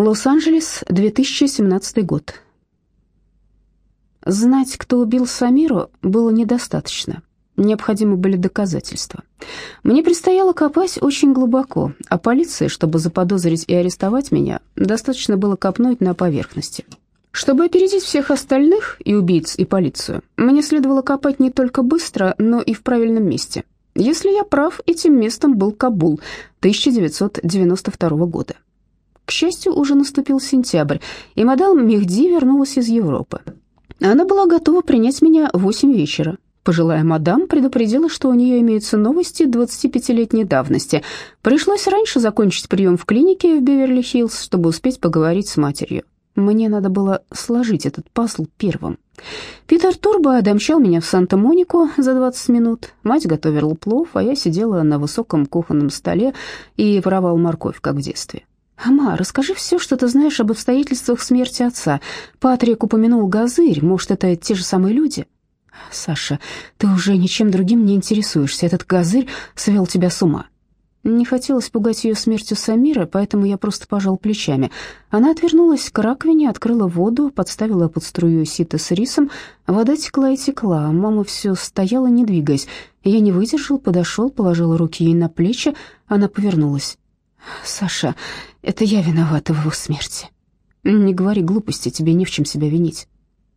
Лос-Анджелес, 2017 год. Знать, кто убил Самиру, было недостаточно. Необходимы были доказательства. Мне предстояло копать очень глубоко, а полиции, чтобы заподозрить и арестовать меня, достаточно было копнуть на поверхности. Чтобы опередить всех остальных, и убийц, и полицию, мне следовало копать не только быстро, но и в правильном месте. Если я прав, этим местом был Кабул 1992 года. К счастью, уже наступил сентябрь, и мадам Мехди вернулась из Европы. Она была готова принять меня в восемь вечера. Пожилая мадам предупредила, что у нее имеются новости 25-летней давности. Пришлось раньше закончить прием в клинике в Беверли-Хиллз, чтобы успеть поговорить с матерью. Мне надо было сложить этот пазл первым. Питер Турбо домчал меня в Санта-Монику за 20 минут. Мать готовила плов, а я сидела на высоком кухонном столе и воровал морковь, как в детстве. «Ама, расскажи все, что ты знаешь об обстоятельствах смерти отца. Патрик упомянул Газырь, может, это те же самые люди?» «Саша, ты уже ничем другим не интересуешься. Этот Газырь свел тебя с ума». Не хотелось пугать ее смертью Самира, поэтому я просто пожал плечами. Она отвернулась к раковине, открыла воду, подставила под струю сито с рисом. Вода текла и текла, а мама все стояла, не двигаясь. Я не выдержал, подошел, положил руки ей на плечи. Она повернулась. «Саша, это я виновата в его смерти. Не говори глупости, тебе не в чем себя винить.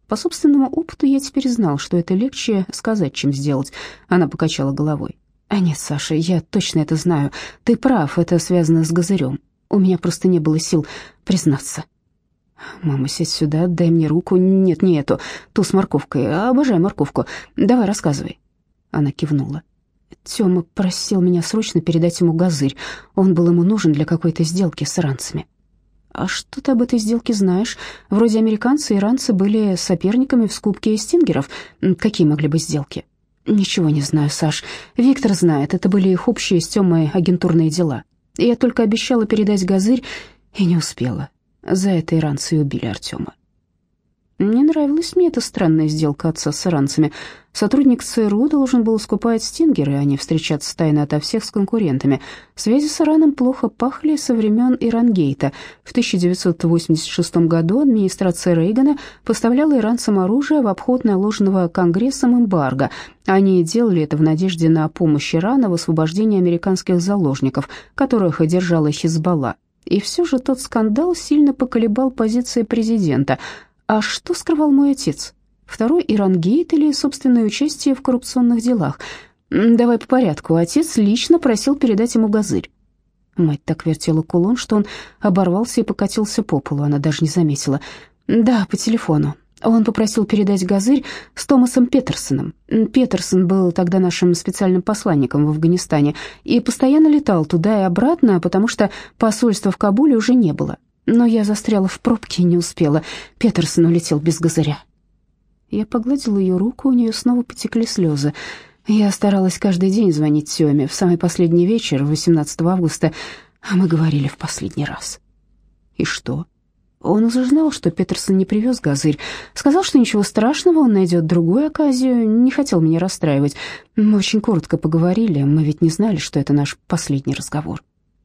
По собственному опыту я теперь знал, что это легче сказать, чем сделать. Она покачала головой. А нет, Саша, я точно это знаю. Ты прав, это связано с Газырем. У меня просто не было сил признаться. Мама, сядь сюда, дай мне руку. Нет, не эту, ту с морковкой. Обожаю морковку. Давай, рассказывай. Она кивнула. Тёма просил меня срочно передать ему газырь. Он был ему нужен для какой-то сделки с иранцами. А что ты об этой сделке знаешь? Вроде американцы и иранцы были соперниками в скупке стингеров. Какие могли быть сделки? Ничего не знаю, Саш. Виктор знает, это были их общие с Тёмой агентурные дела. Я только обещала передать газырь и не успела. За это иранцы убили Артема. Не нравилась мне эта странная сделка отца с иранцами. Сотрудник ЦРУ должен был скупать стингеры, а не встречаться тайно ото всех с конкурентами. Связи с Ираном плохо пахли со времен Ирангейта. В 1986 году администрация Рейгана поставляла иранцам оружие в обход наложенного Конгрессом эмбарго. Они делали это в надежде на помощь Ирана в освобождении американских заложников, которых держала Хизбалла. И все же тот скандал сильно поколебал позиции президента – а что скрывал мой отец? Второй Ирангейт или собственное участие в коррупционных делах? Давай по порядку. Отец лично просил передать ему газырь. Мать так вертела кулон, что он оборвался и покатился по полу. Она даже не заметила. Да, по телефону. Он попросил передать газырь с Томасом Петерсоном. Петерсон был тогда нашим специальным посланником в Афганистане и постоянно летал туда и обратно, потому что посольства в Кабуле уже не было но я застряла в пробке и не успела. Петерсон улетел без газыря. Я погладила ее руку, у нее снова потекли слезы. Я старалась каждый день звонить Тёме. В самый последний вечер, 18 августа, а мы говорили в последний раз. И что? Он уже знал, что Петерсон не привез газырь. Сказал, что ничего страшного, он найдет другую оказию, не хотел меня расстраивать. Мы очень коротко поговорили, мы ведь не знали, что это наш последний разговор.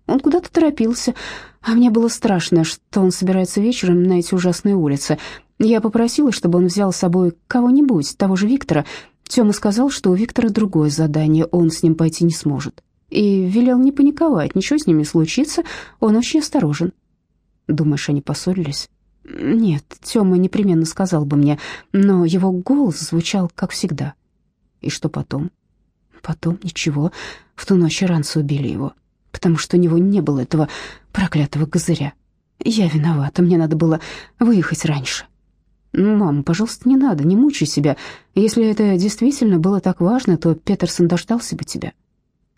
Он куда-то торопился, а мне было страшно, что он собирается вечером на эти ужасные улицы. Я попросила, чтобы он взял с собой кого-нибудь, того же Виктора. Тёма сказал, что у Виктора другое задание, он с ним пойти не сможет. И велел не паниковать, ничего с ними случится, он очень осторожен. Думаешь, они поссорились? Нет, Тёма непременно сказал бы мне, но его голос звучал, как всегда. И что потом? Потом ничего. В ту ночь ранцы убили его потому что у него не было этого проклятого козыря. Я виновата, мне надо было выехать раньше. «Мам, пожалуйста, не надо, не мучай себя. Если это действительно было так важно, то Петерсон дождался бы тебя».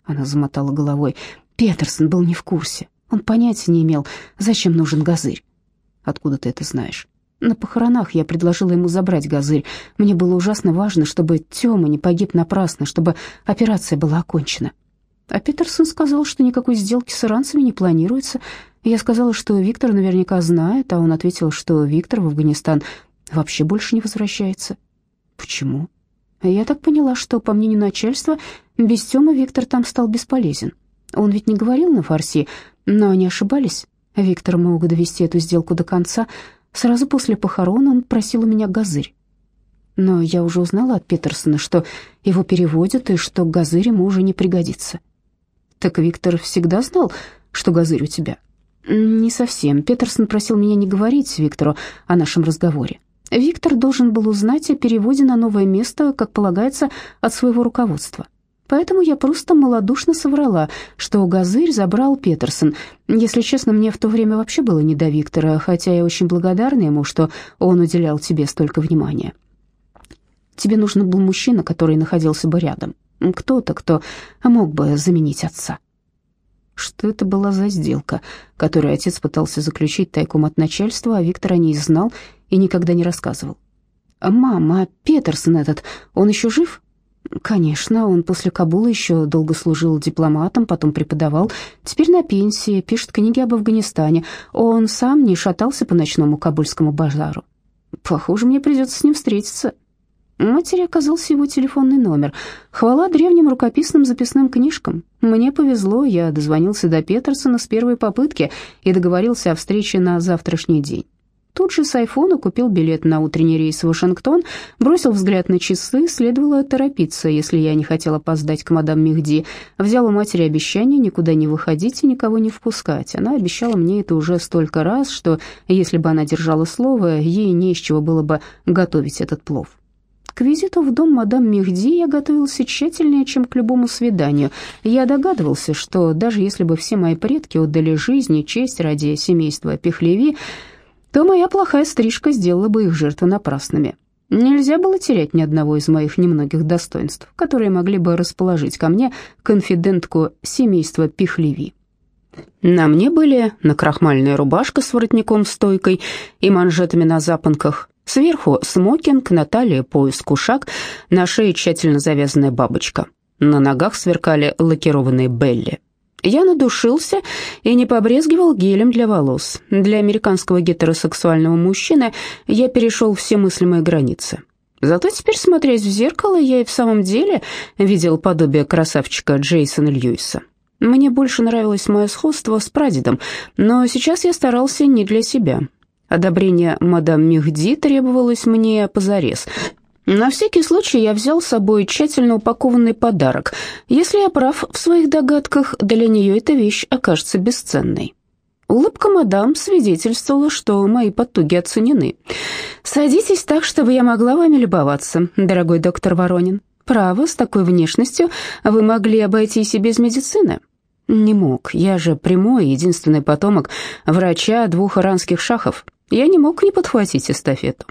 Она замотала головой. «Петерсон был не в курсе. Он понятия не имел, зачем нужен газырь». «Откуда ты это знаешь?» «На похоронах я предложила ему забрать газырь. Мне было ужасно важно, чтобы Тёма не погиб напрасно, чтобы операция была окончена. А Питерсон сказал, что никакой сделки с иранцами не планируется. Я сказала, что Виктор наверняка знает, а он ответил, что Виктор в Афганистан вообще больше не возвращается. Почему? Я так поняла, что, по мнению начальства, без Тёмы Виктор там стал бесполезен. Он ведь не говорил на фарси, но они ошибались. Виктор мог довести эту сделку до конца. Сразу после похорон он просил у меня газырь. Но я уже узнала от Петерсона, что его переводят и что газырь ему уже не пригодится. Так Виктор всегда знал, что газырь у тебя? Не совсем. Петерсон просил меня не говорить Виктору о нашем разговоре. Виктор должен был узнать о переводе на новое место, как полагается, от своего руководства. Поэтому я просто малодушно соврала, что газырь забрал Петерсон. Если честно, мне в то время вообще было не до Виктора, хотя я очень благодарна ему, что он уделял тебе столько внимания. Тебе нужен был мужчина, который находился бы рядом. Кто-то, кто мог бы заменить отца. Что это была за сделка, которую отец пытался заключить тайком от начальства, а Виктор о ней знал и никогда не рассказывал? «Мама, Петерсон этот, он еще жив?» Конечно, он после Кабула еще долго служил дипломатом, потом преподавал. Теперь на пенсии, пишет книги об Афганистане. Он сам не шатался по ночному кабульскому базару. Похоже, мне придется с ним встретиться. Матери оказался его телефонный номер. Хвала древним рукописным записным книжкам. Мне повезло, я дозвонился до Петерсона с первой попытки и договорился о встрече на завтрашний день. Тут же с айфона купил билет на утренний рейс в Вашингтон, бросил взгляд на часы, следовало торопиться, если я не хотел опоздать к мадам Мехди. Взял у матери обещание никуда не выходить и никого не впускать. Она обещала мне это уже столько раз, что если бы она держала слово, ей не из чего было бы готовить этот плов. К визиту в дом мадам Мехди я готовился тщательнее, чем к любому свиданию. Я догадывался, что даже если бы все мои предки отдали жизнь и честь ради семейства Пехлеви, то моя плохая стрижка сделала бы их жертвы напрасными. Нельзя было терять ни одного из моих немногих достоинств, которые могли бы расположить ко мне конфидентку семейства Пихлеви. На мне были накрахмальная рубашка с воротником-стойкой и манжетами на запонках, сверху смокинг, на талии пояс кушак, на шее тщательно завязанная бабочка. На ногах сверкали лакированные белли. Я надушился и не побрезгивал гелем для волос. Для американского гетеросексуального мужчины я перешел все мыслимые границы. Зато теперь, смотрясь в зеркало, я и в самом деле видел подобие красавчика Джейсона Льюиса. Мне больше нравилось мое сходство с прадедом, но сейчас я старался не для себя. Одобрение мадам Мехди требовалось мне позарез, на всякий случай я взял с собой тщательно упакованный подарок. Если я прав в своих догадках, для нее эта вещь окажется бесценной. Улыбка мадам свидетельствовала, что мои потуги оценены. «Садитесь так, чтобы я могла вами любоваться, дорогой доктор Воронин. Право, с такой внешностью вы могли обойтись и без медицины». «Не мог. Я же прямой, единственный потомок врача двух иранских шахов. Я не мог не подхватить эстафету».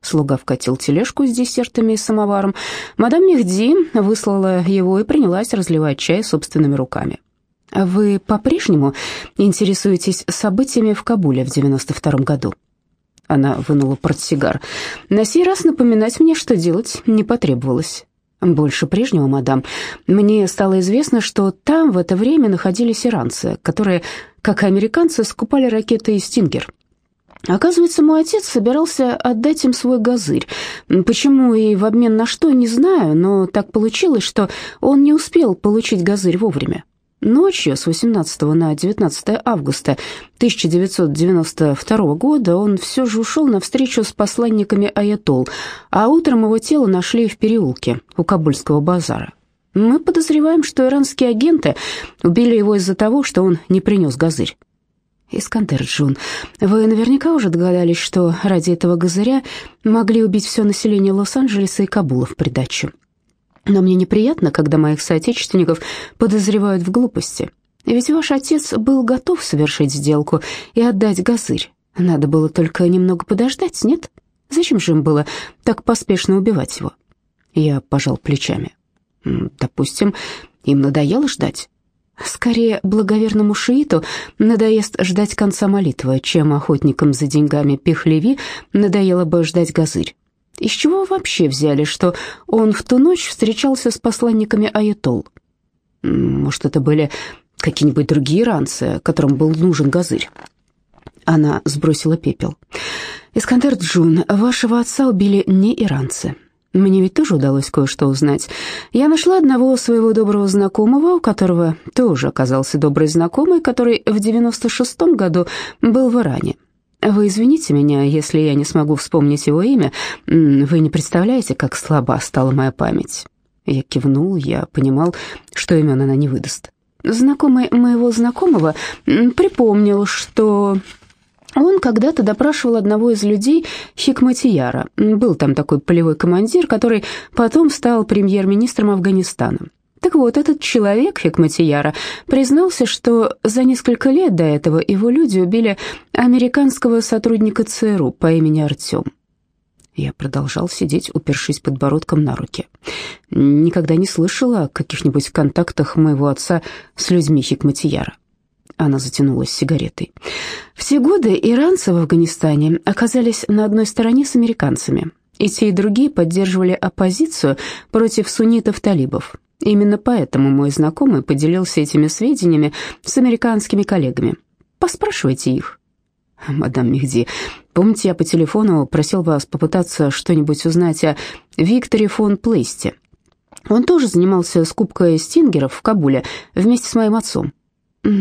Слуга вкатил тележку с десертами и самоваром. Мадам Мехди выслала его и принялась разливать чай собственными руками. «Вы по-прежнему интересуетесь событиями в Кабуле в 92 году?» Она вынула портсигар. «На сей раз напоминать мне, что делать, не потребовалось». «Больше прежнего, мадам. Мне стало известно, что там в это время находились иранцы, которые, как и американцы, скупали ракеты «Стингер». Оказывается, мой отец собирался отдать им свой газырь. Почему и в обмен на что, не знаю, но так получилось, что он не успел получить газырь вовремя. Ночью с 18 на 19 августа 1992 года он все же ушел на встречу с посланниками Аятол, а утром его тело нашли в переулке у Кабульского базара. Мы подозреваем, что иранские агенты убили его из-за того, что он не принес газырь. «Искандер Джун, вы наверняка уже догадались, что ради этого газыря могли убить все население Лос-Анджелеса и Кабула в придачу. Но мне неприятно, когда моих соотечественников подозревают в глупости. Ведь ваш отец был готов совершить сделку и отдать газырь. Надо было только немного подождать, нет? Зачем же им было так поспешно убивать его?» Я пожал плечами. «Допустим, им надоело ждать». Скорее, благоверному шииту надоест ждать конца молитвы, чем охотникам за деньгами Пехлеви надоело бы ждать газырь. Из чего вообще взяли, что он в ту ночь встречался с посланниками Аятол? Может, это были какие-нибудь другие иранцы, которым был нужен газырь? Она сбросила пепел. «Искандер Джун, вашего отца убили не иранцы. Мне ведь тоже удалось кое-что узнать. Я нашла одного своего доброго знакомого, у которого тоже оказался добрый знакомый, который в 96-м году был в Иране. Вы извините меня, если я не смогу вспомнить его имя. Вы не представляете, как слаба стала моя память. Я кивнул, я понимал, что имен она не выдаст. Знакомый моего знакомого припомнил, что он когда-то допрашивал одного из людей Хикматияра. Был там такой полевой командир, который потом стал премьер-министром Афганистана. Так вот, этот человек, Хикматияра, признался, что за несколько лет до этого его люди убили американского сотрудника ЦРУ по имени Артем. Я продолжал сидеть, упершись подбородком на руки. Никогда не слышала о каких-нибудь контактах моего отца с людьми Хикматияра. Она затянулась сигаретой. Все годы иранцы в Афганистане оказались на одной стороне с американцами. И те, и другие поддерживали оппозицию против суннитов-талибов. Именно поэтому мой знакомый поделился этими сведениями с американскими коллегами. Поспрашивайте их. Мадам Мехди, помните, я по телефону просил вас попытаться что-нибудь узнать о Викторе фон Плейсте? Он тоже занимался скупкой стингеров в Кабуле вместе с моим отцом.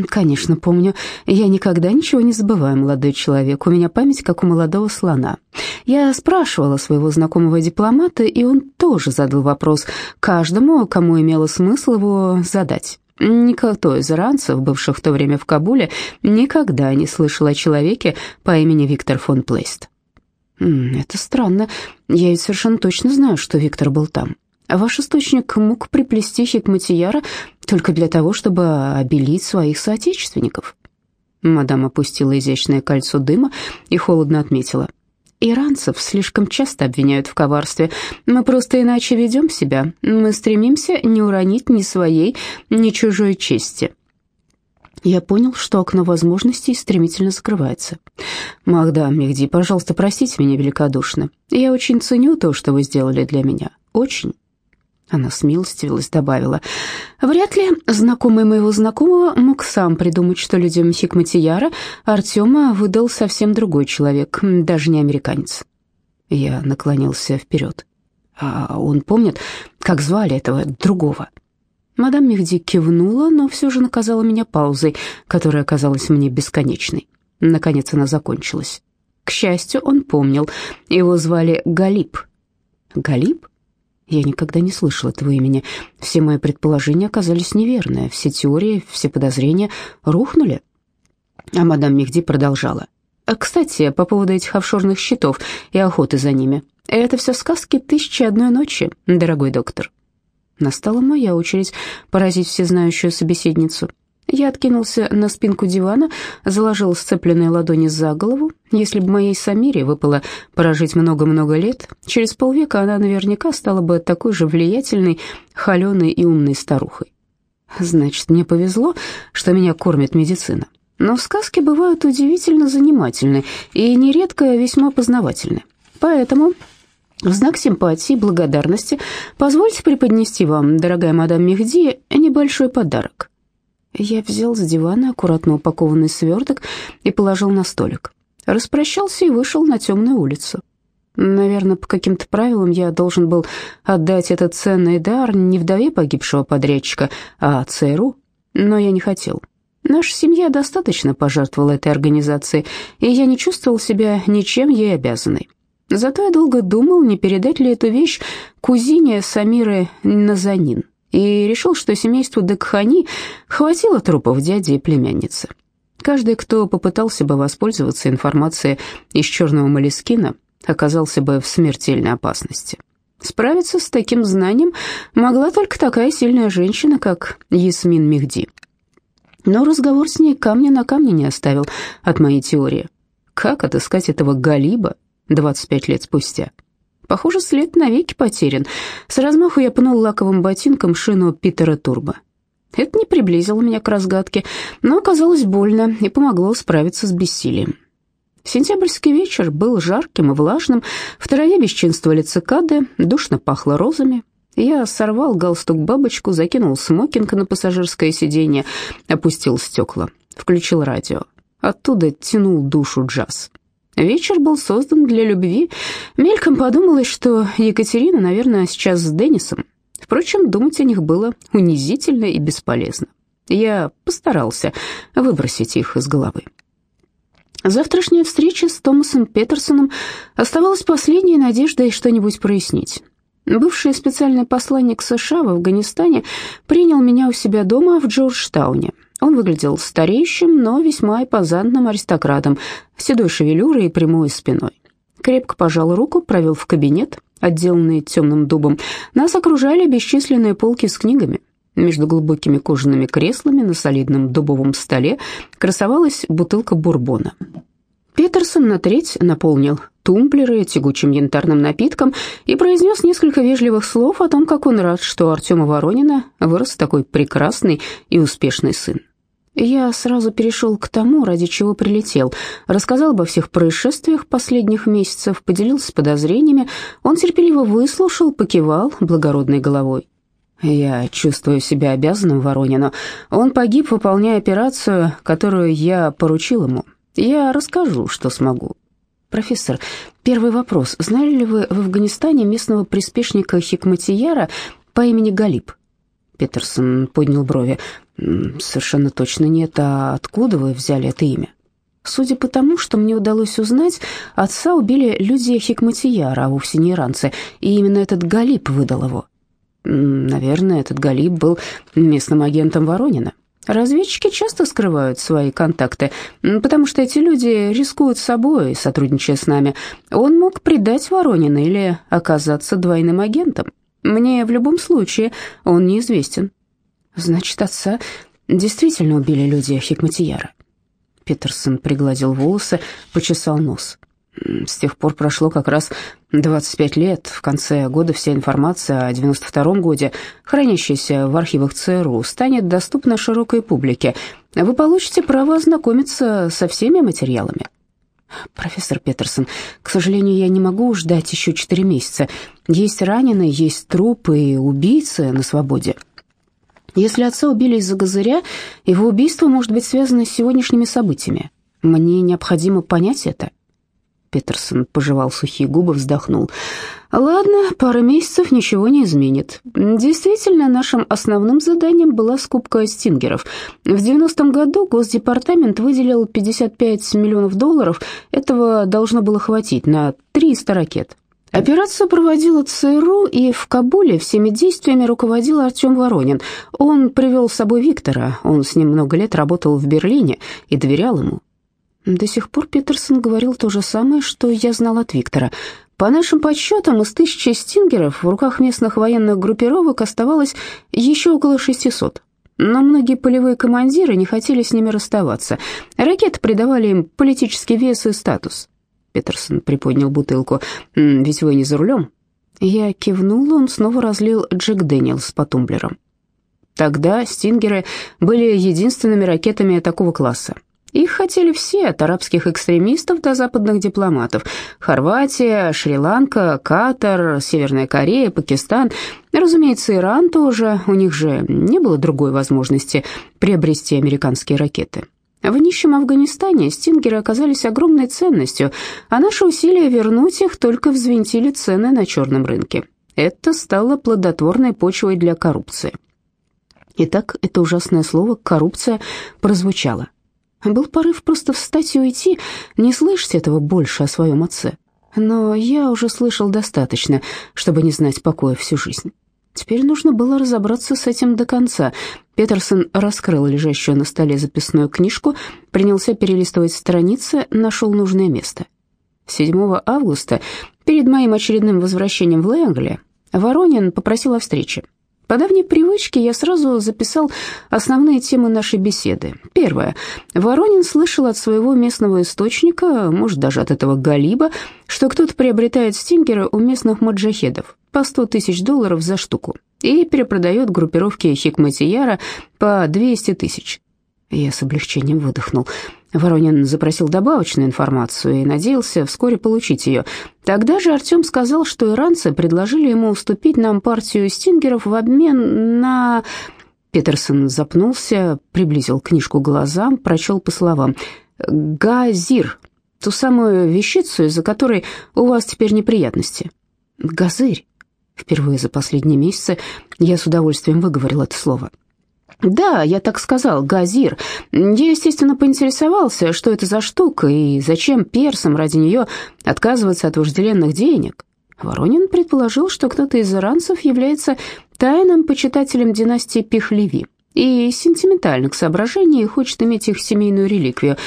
«Конечно, помню. Я никогда ничего не забываю, молодой человек. У меня память, как у молодого слона. Я спрашивала своего знакомого дипломата, и он тоже задал вопрос каждому, кому имело смысл его задать. Никто из иранцев, бывших в то время в Кабуле, никогда не слышал о человеке по имени Виктор фон Плейст». «Это странно. Я ведь совершенно точно знаю, что Виктор был там». Ваш источник мог приплести Хикматияра только для того, чтобы обелить своих соотечественников. Мадам опустила изящное кольцо дыма и холодно отметила. Иранцев слишком часто обвиняют в коварстве. Мы просто иначе ведем себя. Мы стремимся не уронить ни своей, ни чужой чести. Я понял, что окно возможностей стремительно закрывается. «Махда, Мехди, пожалуйста, простите меня великодушно. Я очень ценю то, что вы сделали для меня. Очень». Она смилостивилась, добавила. «Вряд ли знакомый моего знакомого мог сам придумать, что людям Хикматияра Артема выдал совсем другой человек, даже не американец». Я наклонился вперед. «А он помнит, как звали этого другого?» Мадам Мехди кивнула, но все же наказала меня паузой, которая оказалась мне бесконечной. Наконец она закончилась. К счастью, он помнил. Его звали Галиб. «Галиб?» Я никогда не слышал этого имени. Все мои предположения оказались неверны, все теории, все подозрения рухнули. А мадам Мехди продолжала. «А, «Кстати, по поводу этих офшорных счетов и охоты за ними. Это все сказки «Тысячи одной ночи», дорогой доктор». Настала моя очередь поразить всезнающую собеседницу. Я откинулся на спинку дивана, заложил сцепленные ладони за голову. Если бы моей Самире выпало прожить много-много лет, через полвека она наверняка стала бы такой же влиятельной, холеной и умной старухой. Значит, мне повезло, что меня кормит медицина. Но сказки бывают удивительно занимательны и нередко весьма познавательны. Поэтому в знак симпатии и благодарности позвольте преподнести вам, дорогая мадам Мехди, небольшой подарок. Я взял с дивана аккуратно упакованный сверток и положил на столик. Распрощался и вышел на темную улицу. Наверное, по каким-то правилам я должен был отдать этот ценный дар не вдове погибшего подрядчика, а ЦРУ, но я не хотел. Наша семья достаточно пожертвовала этой организации, и я не чувствовал себя ничем ей обязанной. Зато я долго думал, не передать ли эту вещь кузине Самиры Назанин и решил, что семейству Декхани хватило трупов дяди и племянницы. Каждый, кто попытался бы воспользоваться информацией из черного молескина, оказался бы в смертельной опасности. Справиться с таким знанием могла только такая сильная женщина, как Ясмин Мехди. Но разговор с ней камня на камне не оставил от моей теории. Как отыскать этого Галиба 25 лет спустя? Похоже, след навеки потерян. С размаху я пнул лаковым ботинком шину Питера Турбо. Это не приблизило меня к разгадке, но оказалось больно и помогло справиться с бессилием. Сентябрьский вечер был жарким и влажным, в траве бесчинствовали цикады, душно пахло розами. Я сорвал галстук-бабочку, закинул смокинг на пассажирское сиденье, опустил стекла, включил радио. Оттуда тянул душу джаз. Вечер был создан для любви. Мельком подумалось, что Екатерина, наверное, сейчас с Деннисом. Впрочем, думать о них было унизительно и бесполезно. Я постарался выбросить их из головы. Завтрашняя встреча с Томасом Петерсоном оставалась последней надеждой что-нибудь прояснить. Бывший специальный посланник США в Афганистане принял меня у себя дома в Джорджтауне. Он выглядел стареющим, но весьма импозантным аристократом, седой шевелюрой и прямой спиной. Крепко пожал руку, провел в кабинет, отделанный темным дубом. Нас окружали бесчисленные полки с книгами. Между глубокими кожаными креслами на солидном дубовом столе красовалась бутылка бурбона. Петерсон на треть наполнил тумблеры тягучим янтарным напитком и произнес несколько вежливых слов о том, как он рад, что Артема Воронина вырос такой прекрасный и успешный сын. Я сразу перешел к тому, ради чего прилетел. Рассказал обо всех происшествиях последних месяцев, поделился подозрениями. Он терпеливо выслушал, покивал благородной головой. Я чувствую себя обязанным Воронину. Он погиб, выполняя операцию, которую я поручил ему. Я расскажу, что смогу. Профессор, первый вопрос. Знали ли вы в Афганистане местного приспешника Хикматияра по имени Галиб? Петерсон поднял брови. Совершенно точно нет. А откуда вы взяли это имя? Судя по тому, что мне удалось узнать, отца убили люди Хикматияра, а вовсе не иранцы, и именно этот Галиб выдал его. Наверное, этот Галиб был местным агентом Воронина. Разведчики часто скрывают свои контакты, потому что эти люди рискуют собой, сотрудничая с нами. Он мог предать Воронина или оказаться двойным агентом. Мне в любом случае он неизвестен. Значит, отца действительно убили люди Хикматияра. Петерсон пригладил волосы, почесал нос. С тех пор прошло как раз 25 лет. В конце года вся информация о 92-м годе, хранящаяся в архивах ЦРУ, станет доступна широкой публике. Вы получите право ознакомиться со всеми материалами. Профессор Петерсон, к сожалению, я не могу ждать еще 4 месяца. Есть раненые, есть трупы и убийцы на свободе. Если отца убили из-за газыря, его убийство может быть связано с сегодняшними событиями. Мне необходимо понять это. Петерсон пожевал сухие губы, вздохнул. «Ладно, пара месяцев ничего не изменит. Действительно, нашим основным заданием была скупка стингеров. В 90-м году Госдепартамент выделил 55 миллионов долларов. Этого должно было хватить на 300 ракет. Операцию проводила ЦРУ, и в Кабуле всеми действиями руководил Артем Воронин. Он привел с собой Виктора, он с ним много лет работал в Берлине и доверял ему. До сих пор Питерсон говорил то же самое, что я знал от Виктора. По нашим подсчетам, из тысячи стингеров в руках местных военных группировок оставалось еще около 600. Но многие полевые командиры не хотели с ними расставаться. Ракеты придавали им политический вес и статус. Петерсон приподнял бутылку. «Ведь вы не за рулем?» Я кивнул, он снова разлил Джек Дэниелс по тумблерам. Тогда «Стингеры» были единственными ракетами такого класса. Их хотели все, от арабских экстремистов до западных дипломатов. Хорватия, Шри-Ланка, Катар, Северная Корея, Пакистан. Разумеется, Иран тоже. У них же не было другой возможности приобрести американские ракеты. В нищем Афганистане стингеры оказались огромной ценностью, а наши усилия вернуть их только взвинтили цены на черном рынке. Это стало плодотворной почвой для коррупции. Итак, это ужасное слово «коррупция» прозвучало. Был порыв просто встать и уйти, не слышать этого больше о своем отце. Но я уже слышал достаточно, чтобы не знать покоя всю жизнь. Теперь нужно было разобраться с этим до конца. Петерсон раскрыл лежащую на столе записную книжку, принялся перелистывать страницы, нашел нужное место. 7 августа, перед моим очередным возвращением в Лэнгли, Воронин попросил о встрече. По давней привычке я сразу записал основные темы нашей беседы. Первое. Воронин слышал от своего местного источника, может, даже от этого Галиба, что кто-то приобретает стингеры у местных маджахедов по 100 тысяч долларов за штуку и перепродает группировке Хикматияра по 200 тысяч. Я с облегчением выдохнул. Воронин запросил добавочную информацию и надеялся вскоре получить ее. Тогда же Артем сказал, что иранцы предложили ему уступить нам партию стингеров в обмен на... Петерсон запнулся, приблизил книжку глазам, прочел по словам. «Газир». Ту самую вещицу, из-за которой у вас теперь неприятности. Газырь. Впервые за последние месяцы я с удовольствием выговорил это слово. «Да, я так сказал, газир. Я, естественно, поинтересовался, что это за штука и зачем персам ради нее отказываться от вожделенных денег. Воронин предположил, что кто-то из иранцев является тайным почитателем династии Пехлеви и сентиментальных соображений хочет иметь их семейную реликвию.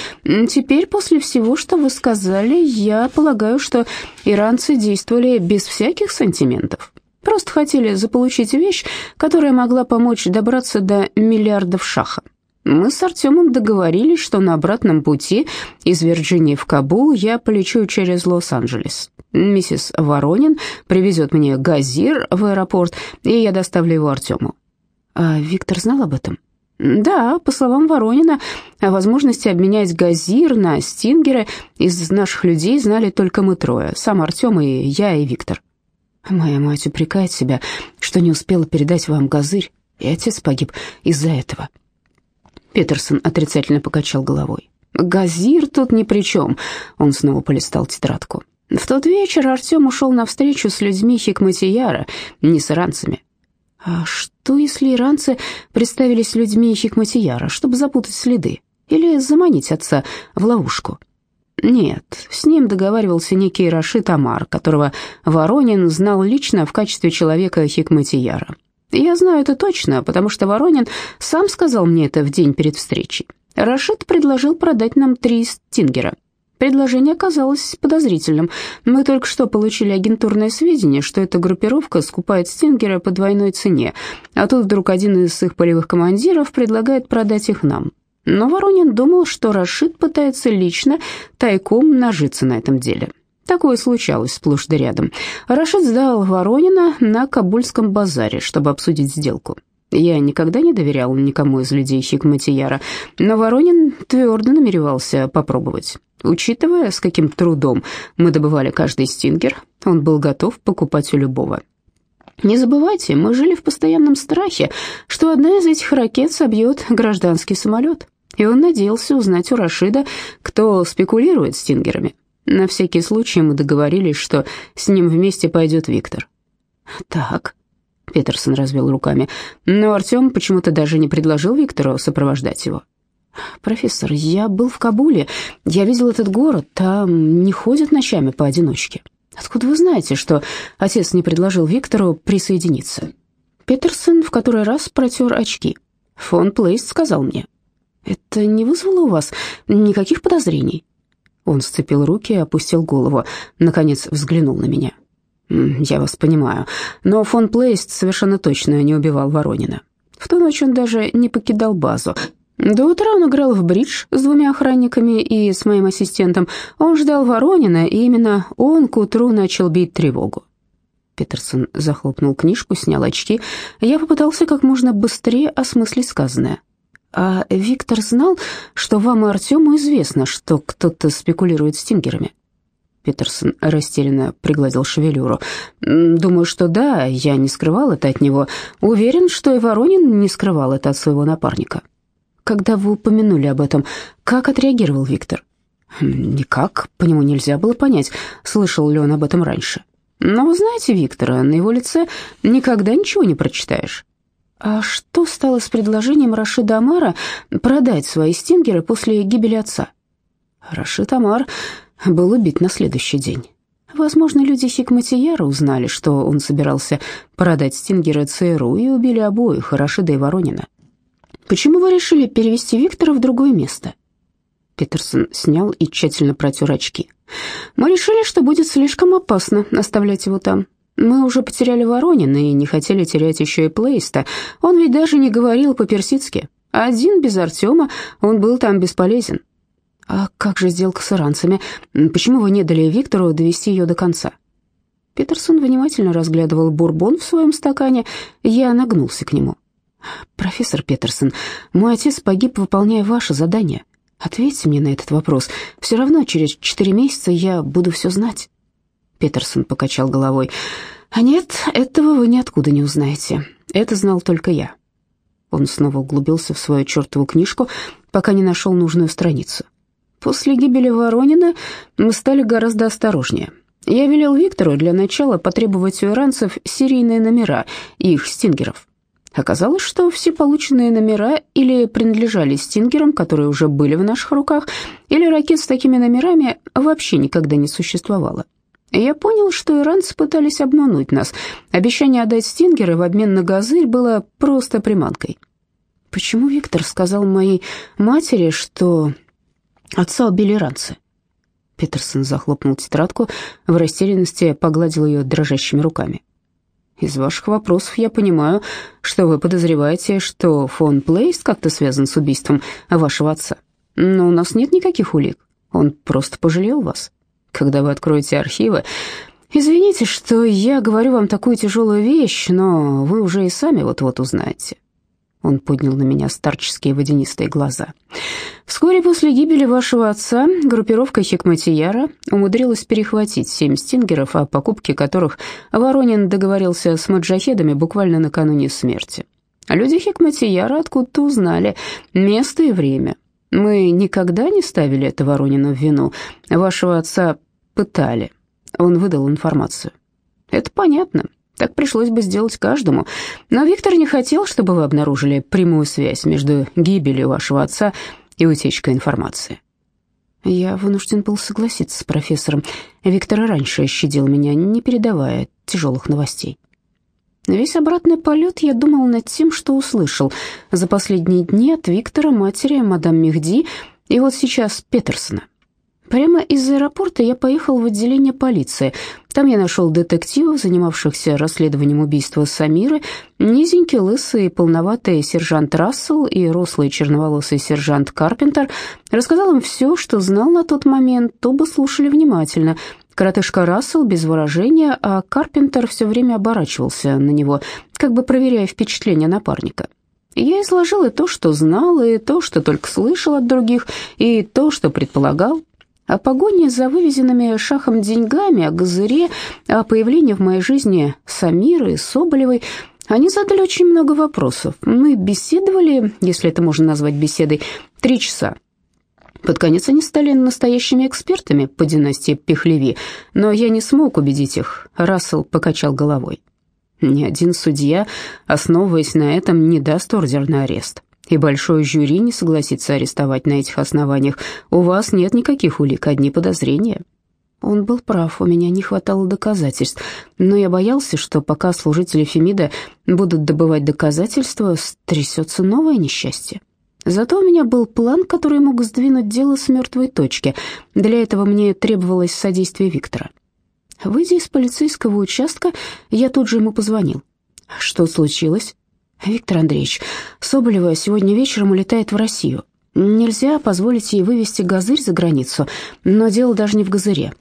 Теперь, после всего, что вы сказали, я полагаю, что иранцы действовали без всяких сантиментов. Просто хотели заполучить вещь, которая могла помочь добраться до миллиардов шаха. Мы с Артемом договорились, что на обратном пути из Вирджинии в Кабул я полечу через Лос-Анджелес. Миссис Воронин привезет мне газир в аэропорт, и я доставлю его Артему. А Виктор знал об этом? Да, по словам Воронина, о возможности обменять газир на стингеры из наших людей знали только мы трое, сам Артем и я и Виктор. Моя мать упрекает себя, что не успела передать вам газырь, и отец погиб из-за этого. Петерсон отрицательно покачал головой. «Газир тут ни при чем», — он снова полистал тетрадку. В тот вечер Артем ушел на встречу с людьми Хикматияра, не с иранцами. А что, если иранцы представились людьми Хикматияра, чтобы запутать следы или заманить отца в ловушку? Нет, с ним договаривался некий Рашид Амар, которого Воронин знал лично в качестве человека Хикматияра. Я знаю это точно, потому что Воронин сам сказал мне это в день перед встречей. Рашид предложил продать нам три стингера. Предложение оказалось подозрительным. Мы только что получили агентурное сведения, что эта группировка скупает стингеры по двойной цене, а тут вдруг один из их полевых командиров предлагает продать их нам. Но Воронин думал, что Рашид пытается лично тайком нажиться на этом деле. Такое случалось сплошь да рядом. Рашид сдал Воронина на Кабульском базаре, чтобы обсудить сделку. Я никогда не доверял никому из людей Хикматияра, но Воронин твердо намеревался попробовать. Учитывая, с каким трудом мы добывали каждый стингер, он был готов покупать у любого. Не забывайте, мы жили в постоянном страхе, что одна из этих ракет собьет гражданский самолет, и он надеялся узнать у Рашида, кто спекулирует стингерами. На всякий случай мы договорились, что с ним вместе пойдет Виктор. «Так», — Петерсон развел руками, но Артем почему-то даже не предложил Виктору сопровождать его. «Профессор, я был в Кабуле, я видел этот город, там не ходят ночами поодиночке. Откуда вы знаете, что отец не предложил Виктору присоединиться?» Петерсон в который раз протер очки. «Фон Плейст сказал мне». «Это не вызвало у вас никаких подозрений?» Он сцепил руки и опустил голову, наконец взглянул на меня. «Я вас понимаю, но фон Плейст совершенно точно не убивал Воронина. В ту ночь он даже не покидал базу. До утра он играл в бридж с двумя охранниками и с моим ассистентом. Он ждал Воронина, и именно он к утру начал бить тревогу. Петерсон захлопнул книжку, снял очки. Я попытался как можно быстрее осмыслить сказанное. «А Виктор знал, что вам и Артему известно, что кто-то спекулирует стингерами?» Петерсон растерянно пригладил шевелюру. «Думаю, что да, я не скрывал это от него. Уверен, что и Воронин не скрывал это от своего напарника». Когда вы упомянули об этом, как отреагировал Виктор? Никак, по нему нельзя было понять, слышал ли он об этом раньше. Но вы знаете Виктора, на его лице никогда ничего не прочитаешь. А что стало с предложением Рашида Амара продать свои стингеры после гибели отца? Рашид Амар был убит на следующий день. Возможно, люди Хикматияра узнали, что он собирался продать стингеры ЦРУ и убили обоих, Рашида и Воронина. Почему вы решили перевести Виктора в другое место? Петерсон снял и тщательно протер очки. Мы решили, что будет слишком опасно оставлять его там. Мы уже потеряли Воронина и не хотели терять еще и Плейста. Он ведь даже не говорил по-персидски. Один без Артема, он был там бесполезен. А как же сделка с иранцами? Почему вы не дали Виктору довести ее до конца? Петерсон внимательно разглядывал бурбон в своем стакане. Я нагнулся к нему. «Профессор Петерсон, мой отец погиб, выполняя ваше задание. Ответьте мне на этот вопрос. Все равно через четыре месяца я буду все знать». Петерсон покачал головой. «А нет, этого вы ниоткуда не узнаете. Это знал только я». Он снова углубился в свою чертову книжку, пока не нашел нужную страницу. После гибели Воронина мы стали гораздо осторожнее. Я велел Виктору для начала потребовать у иранцев серийные номера их стингеров. Оказалось, что все полученные номера или принадлежали стингерам, которые уже были в наших руках, или ракет с такими номерами вообще никогда не существовало. Я понял, что иранцы пытались обмануть нас. Обещание отдать стингеры в обмен на газырь было просто приманкой. Почему Виктор сказал моей матери, что отца убили иранцы? Петерсон захлопнул тетрадку, в растерянности погладил ее дрожащими руками. Из ваших вопросов я понимаю, что вы подозреваете, что фон Плейс как-то связан с убийством вашего отца. Но у нас нет никаких улик. Он просто пожалел вас. Когда вы откроете архивы... Извините, что я говорю вам такую тяжелую вещь, но вы уже и сами вот-вот узнаете. Он поднял на меня старческие водянистые глаза. Вскоре после гибели вашего отца группировка Хикматияра умудрилась перехватить семь стингеров, о покупке которых Воронин договорился с маджахедами буквально накануне смерти. Люди Хикматияра откуда-то узнали место и время. Мы никогда не ставили это Воронину в вину. Вашего отца пытали. Он выдал информацию. Это понятно. Так пришлось бы сделать каждому. Но Виктор не хотел, чтобы вы обнаружили прямую связь между гибелью вашего отца и утечкой информации. Я вынужден был согласиться с профессором. Виктор раньше щадил меня, не передавая тяжелых новостей. Весь обратный полет я думал над тем, что услышал за последние дни от Виктора, матери, мадам Мехди и вот сейчас Петерсона. Прямо из аэропорта я поехал в отделение полиции. Там я нашел детективов, занимавшихся расследованием убийства Самиры, низенький, лысый, полноватый сержант Рассел и рослый черноволосый сержант Карпентер. Рассказал им все, что знал на тот момент, оба слушали внимательно. Коротышка Рассел без выражения, а Карпентер все время оборачивался на него, как бы проверяя впечатление напарника. Я изложил и то, что знал, и то, что только слышал от других, и то, что предполагал о погоне за вывезенными шахом деньгами, о газыре, о появлении в моей жизни Самиры и Соболевой. Они задали очень много вопросов. Мы беседовали, если это можно назвать беседой, три часа. Под конец они стали настоящими экспертами по династии Пехлеви, но я не смог убедить их. Рассел покачал головой. Ни один судья, основываясь на этом, не даст ордер на арест и большое жюри не согласится арестовать на этих основаниях. У вас нет никаких улик, одни подозрения». Он был прав, у меня не хватало доказательств, но я боялся, что пока служители Фемида будут добывать доказательства, стрясется новое несчастье. Зато у меня был план, который мог сдвинуть дело с мертвой точки. Для этого мне требовалось содействие Виктора. Выйдя из полицейского участка, я тут же ему позвонил. «Что случилось?» «Виктор Андреевич, Соболева сегодня вечером улетает в Россию. Нельзя позволить ей вывести газырь за границу, но дело даже не в газыре.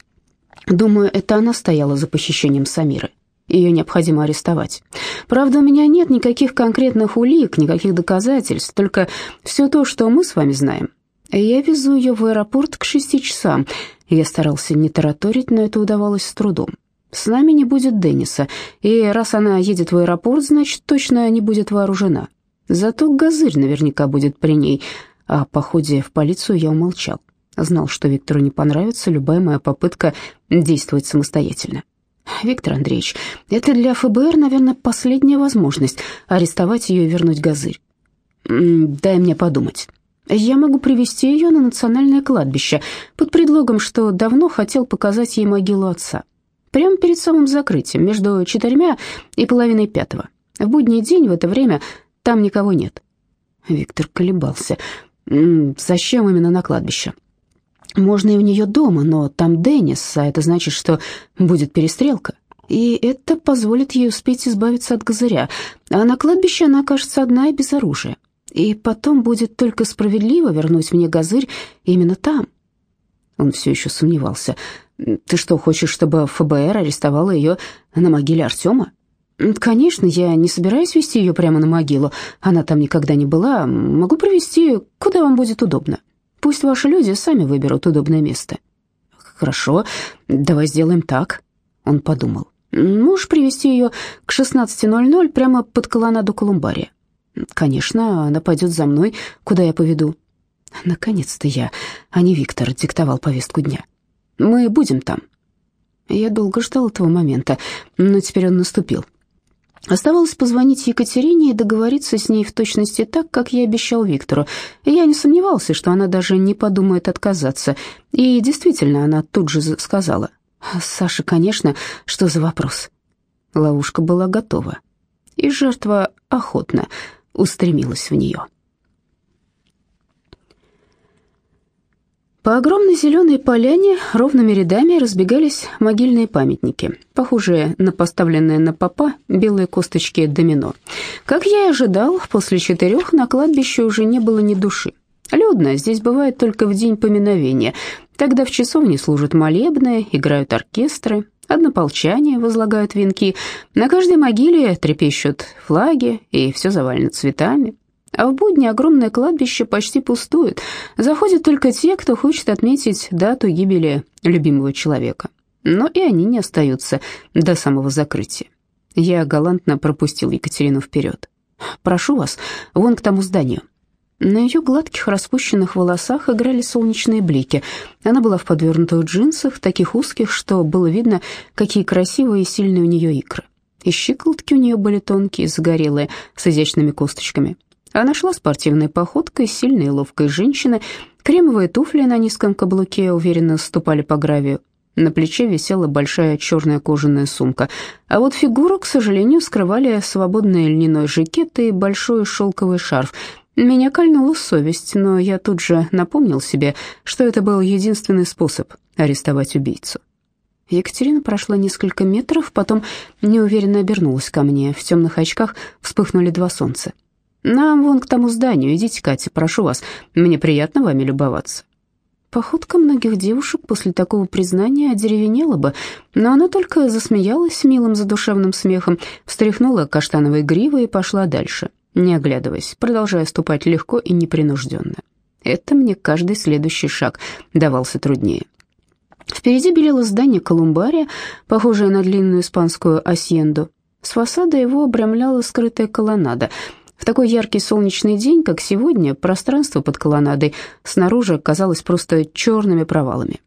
Думаю, это она стояла за похищением Самиры. Ее необходимо арестовать. Правда, у меня нет никаких конкретных улик, никаких доказательств, только все то, что мы с вами знаем. Я везу ее в аэропорт к шести часам. Я старался не тараторить, но это удавалось с трудом. С нами не будет Денниса, и раз она едет в аэропорт, значит, точно не будет вооружена. Зато Газырь наверняка будет при ней. А по ходе в полицию я умолчал. Знал, что Виктору не понравится любая моя попытка действовать самостоятельно. Виктор Андреевич, это для ФБР, наверное, последняя возможность арестовать ее и вернуть Газырь. Дай мне подумать. Я могу привести ее на национальное кладбище под предлогом, что давно хотел показать ей могилу отца. Прямо перед самым закрытием, между четырьмя и половиной пятого. В будний день в это время там никого нет. Виктор колебался. Зачем именно на кладбище? Можно и у нее дома, но там Деннис, а это значит, что будет перестрелка. И это позволит ей успеть избавиться от газыря. А на кладбище она окажется одна и без оружия. И потом будет только справедливо вернуть мне газырь именно там. Он все еще сомневался. Ты что, хочешь, чтобы ФБР арестовало ее на могиле Артема? Конечно, я не собираюсь вести ее прямо на могилу. Она там никогда не была. Могу провести, куда вам будет удобно. Пусть ваши люди сами выберут удобное место. Хорошо, давай сделаем так. Он подумал. Можешь привести ее к 16.00 прямо под колоннаду Колумбария. Конечно, она пойдет за мной, куда я поведу. Наконец-то я, а не Виктор, диктовал повестку дня. Мы будем там. Я долго ждал этого момента, но теперь он наступил. Оставалось позвонить Екатерине и договориться с ней в точности так, как я обещал Виктору. Я не сомневался, что она даже не подумает отказаться. И действительно, она тут же сказала. «Саша, конечно, что за вопрос?» Ловушка была готова, и жертва охотно устремилась в нее. По огромной зеленой поляне ровными рядами разбегались могильные памятники, похожие на поставленные на попа белые косточки домино. Как я и ожидал, после четырех на кладбище уже не было ни души. Людно здесь бывает только в день поминовения. Тогда в часовне служат молебны, играют оркестры, однополчане возлагают венки, на каждой могиле трепещут флаги, и все завалено цветами. А в будни огромное кладбище почти пустует. Заходят только те, кто хочет отметить дату гибели любимого человека. Но и они не остаются до самого закрытия. Я галантно пропустил Екатерину вперед. «Прошу вас, вон к тому зданию». На ее гладких распущенных волосах играли солнечные блики. Она была в подвернутых джинсах, таких узких, что было видно, какие красивые и сильные у нее икры. И щиколотки у нее были тонкие, загорелые, с изящными косточками. Она шла спортивной походкой, сильной и ловкой женщины. Кремовые туфли на низком каблуке уверенно ступали по гравию. На плече висела большая черная кожаная сумка. А вот фигуру, к сожалению, скрывали свободный льняной жакет и большой шелковый шарф. Меня кольнула совесть, но я тут же напомнил себе, что это был единственный способ арестовать убийцу. Екатерина прошла несколько метров, потом неуверенно обернулась ко мне. В темных очках вспыхнули два солнца. «Нам вон к тому зданию. Идите, Катя, прошу вас. Мне приятно вами любоваться». Походка многих девушек после такого признания одеревенела бы, но она только засмеялась милым задушевным смехом, встряхнула каштановой гривой и пошла дальше, не оглядываясь, продолжая ступать легко и непринужденно. Это мне каждый следующий шаг давался труднее. Впереди белело здание колумбария, похожее на длинную испанскую асьенду. С фасада его обрамляла скрытая колоннада — в такой яркий солнечный день, как сегодня, пространство под колоннадой снаружи казалось просто черными провалами.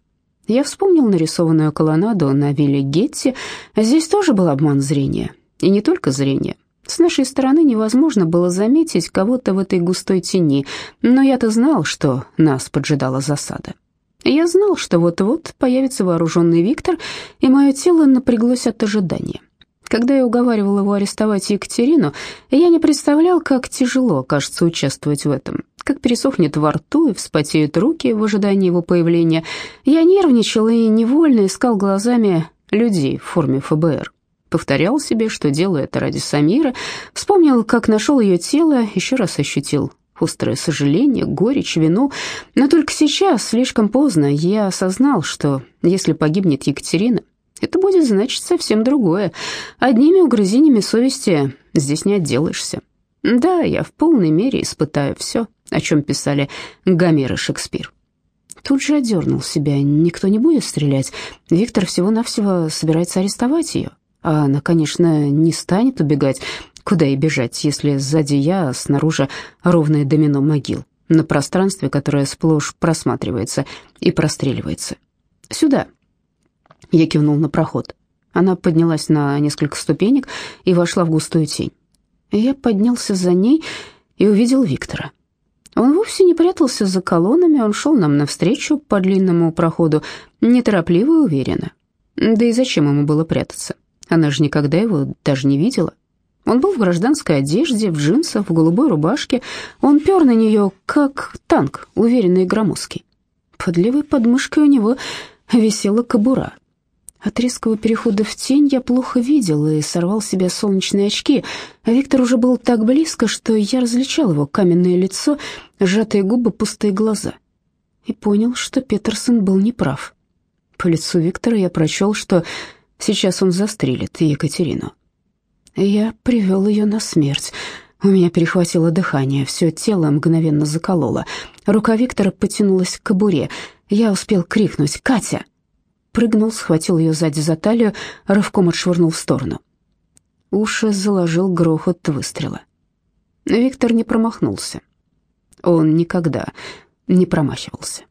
Я вспомнил нарисованную колоннаду на вилле Гетти. Здесь тоже был обман зрения. И не только зрения. С нашей стороны невозможно было заметить кого-то в этой густой тени, но я-то знал, что нас поджидала засада. Я знал, что вот-вот появится вооруженный Виктор, и мое тело напряглось от ожидания. Когда я уговаривал его арестовать Екатерину, я не представлял, как тяжело окажется участвовать в этом, как пересохнет во рту и вспотеют руки в ожидании его появления. Я нервничал и невольно искал глазами людей в форме ФБР. Повторял себе, что делаю это ради Самира, вспомнил, как нашел ее тело, еще раз ощутил острое сожаление, горечь, вину. Но только сейчас, слишком поздно, я осознал, что если погибнет Екатерина, это будет значить совсем другое. Одними угрызениями совести здесь не отделаешься. Да, я в полной мере испытаю все, о чем писали Гомер и Шекспир. Тут же одернул себя. Никто не будет стрелять. Виктор всего-навсего собирается арестовать ее. А она, конечно, не станет убегать. Куда и бежать, если сзади я, а снаружи ровное домино могил, на пространстве, которое сплошь просматривается и простреливается. Сюда, я кивнул на проход. Она поднялась на несколько ступенек и вошла в густую тень. Я поднялся за ней и увидел Виктора. Он вовсе не прятался за колоннами, он шел нам навстречу по длинному проходу, неторопливо и уверенно. Да и зачем ему было прятаться? Она же никогда его даже не видела. Он был в гражданской одежде, в джинсах, в голубой рубашке. Он пер на нее, как танк, уверенный и громоздкий. Под левой подмышкой у него висела кобура. От резкого перехода в тень я плохо видел и сорвал с себя солнечные очки, а Виктор уже был так близко, что я различал его каменное лицо, сжатые губы, пустые глаза. И понял, что Петерсон был неправ. По лицу Виктора я прочел, что сейчас он застрелит Екатерину. Я привел ее на смерть. У меня перехватило дыхание, все тело мгновенно закололо. Рука Виктора потянулась к кобуре. Я успел крикнуть «Катя!» Прыгнул, схватил ее сзади за талию, рывком отшвырнул в сторону. Уши заложил грохот выстрела. Виктор не промахнулся. Он никогда не промахивался.